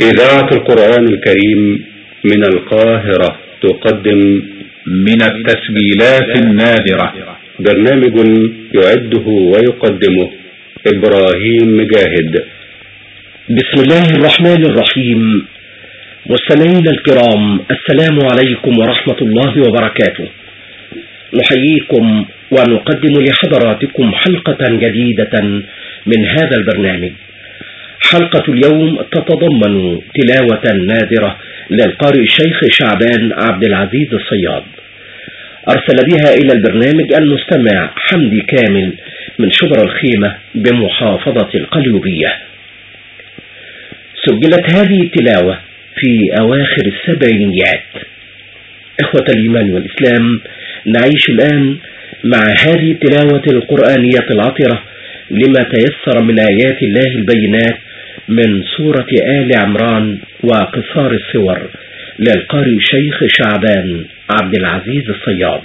إذاعة القرآن الكريم من القاهرة تقدم من التسجيلات النادرة. برنامج يعده ويقدمه إبراهيم مجاهد. بسم الله الرحمن الرحيم. مستمعينا الكرام السلام عليكم ورحمة الله وبركاته. نحييكم ونقدم لحضراتكم حلقة جديدة من هذا البرنامج. حلقة اليوم تتضمن تلاوة نادرة للقارئ الشيخ شعبان عبد العزيز الصياد. أرسل بها إلى البرنامج المستمع حمدي كامل من شبر الخيمة بمحافظة القليوبية سجلت هذه التلاوة في أواخر السبعينيات. إخوة الإيمان والإسلام نعيش الآن مع هذه التلاوة القرآنية العطرة لما تيسر من آيات الله البينات من سورة آل عمران وقصار الصور للقارئ شيخ شعبان عبد العزيز الصياد.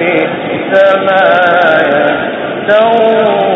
فبئس ما يفترون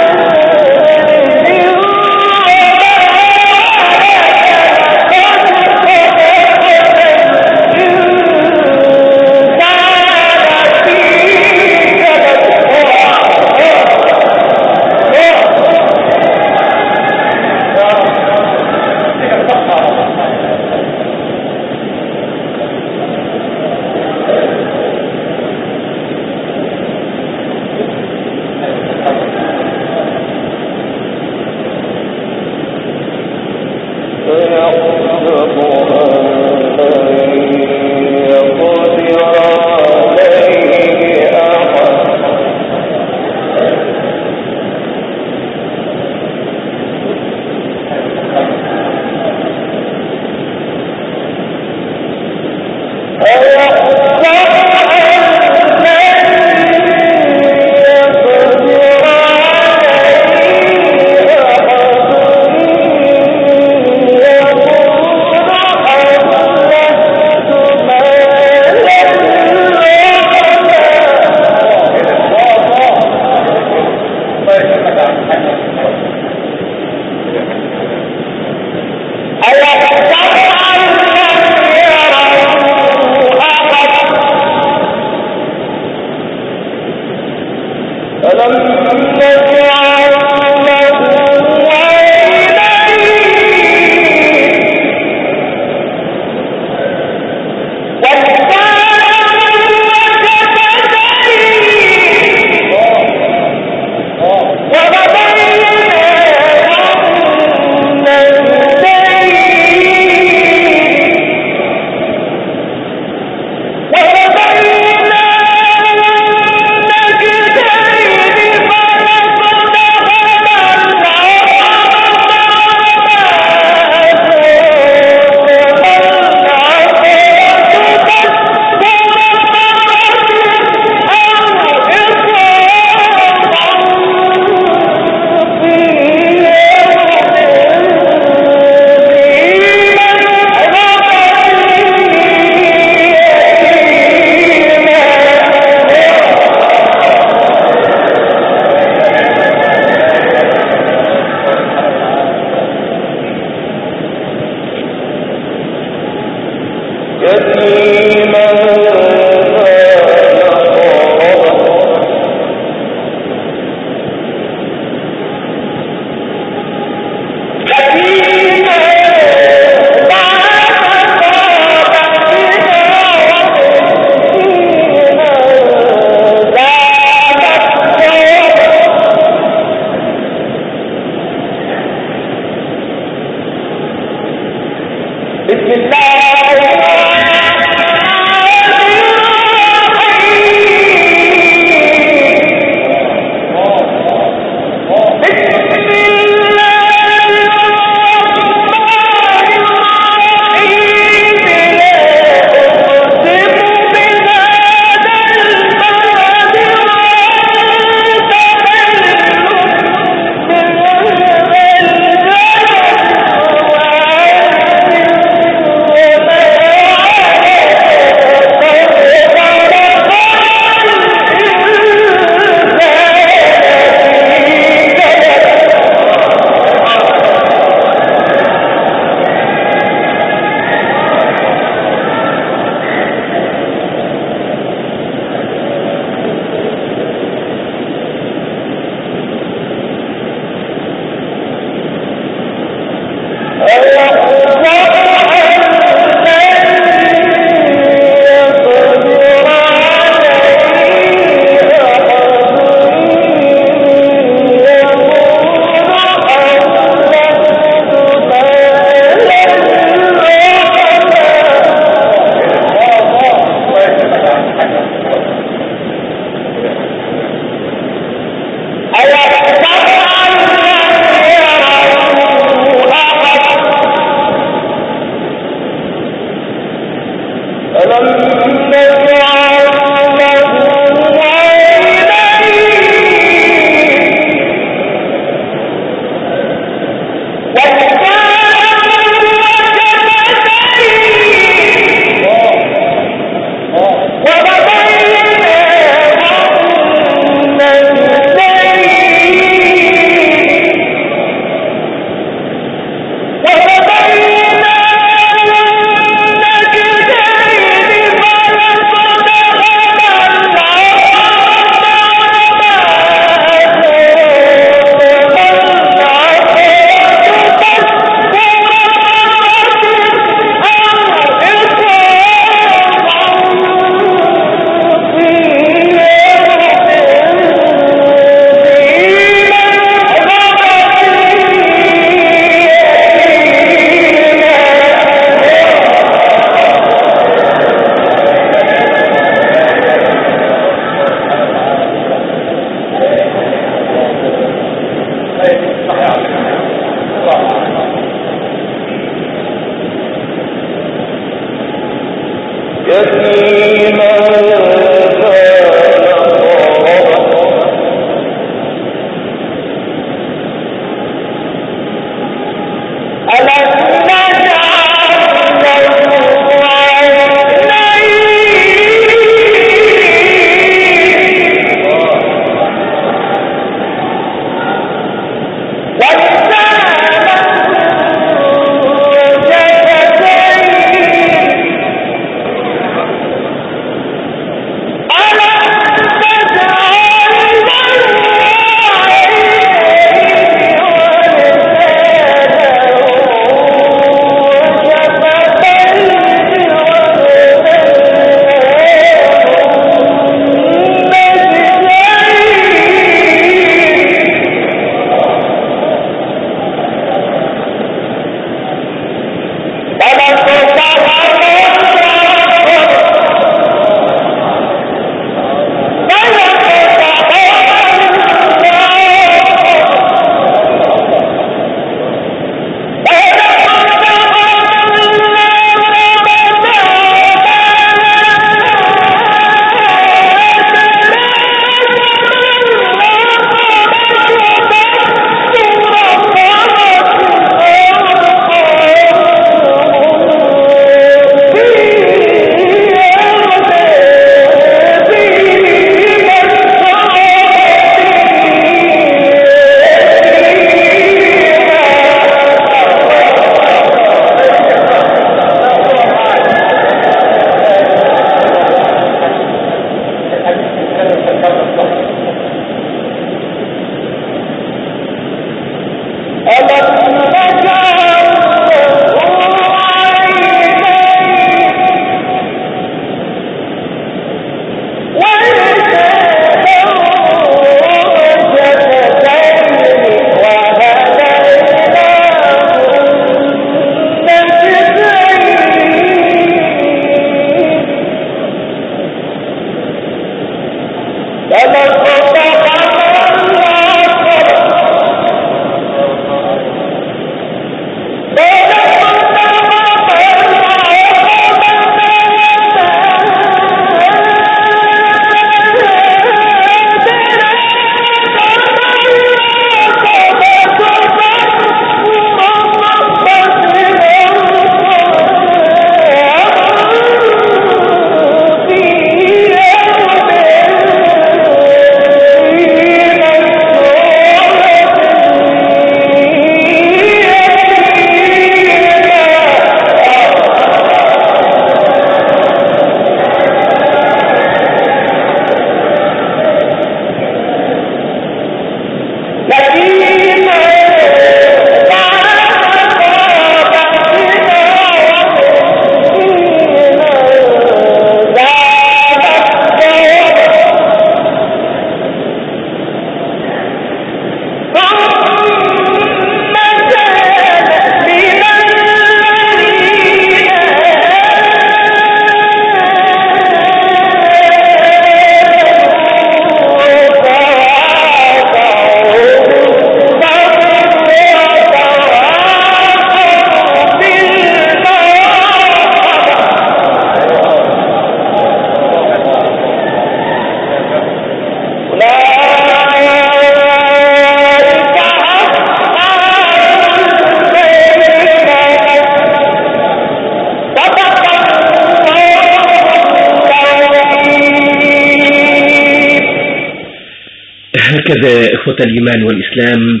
هكذا إخوة الإيمان والإسلام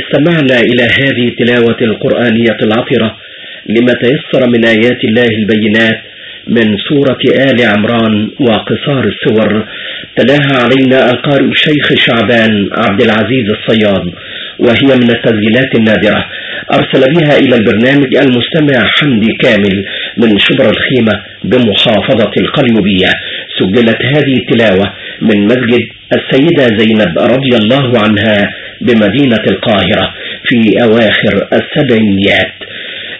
استمعنا إلى هذه التلاوة القرآنية العطرة لما تيسر من آيات الله البينات من سورة آل عمران وقصار السور. تلاها علينا القارئ الشيخ شعبان عبد العزيز الصياد وهي من التسجيلات النادرة. أرسل بها إلى البرنامج المستمع حمدي كامل من شبر الخيمة بمحافظة القليوبية سجلت هذه التلاوة من مسجد السيدة زينب رضي الله عنها بمدينة القاهرة في أواخر السبعينيات.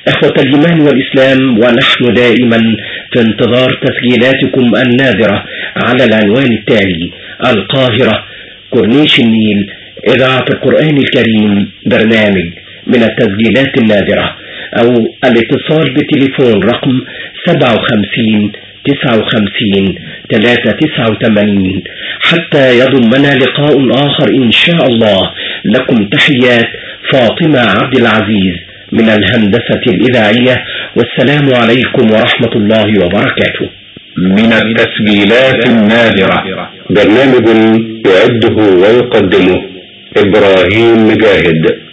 إخوة الإيمان والإسلام ونحن دائما في انتظار تسجيلاتكم النادرة على العنوان التالي القاهرة كورنيش النيل إذاعة القرآن الكريم برنامج من التسجيلات النادرة أو الاتصال بتليفون رقم 57 تسعة وخمسين ثلاثة تسعة وثمانين. حتى يضمنا لقاء آخر إن شاء الله. لكم تحيات فاطمة عبد العزيز من الهندسة الإذاعية. والسلام عليكم ورحمة الله وبركاته. من التسجيلات النادرة. برنامج يعده ويقدمه إبراهيم مجاهد.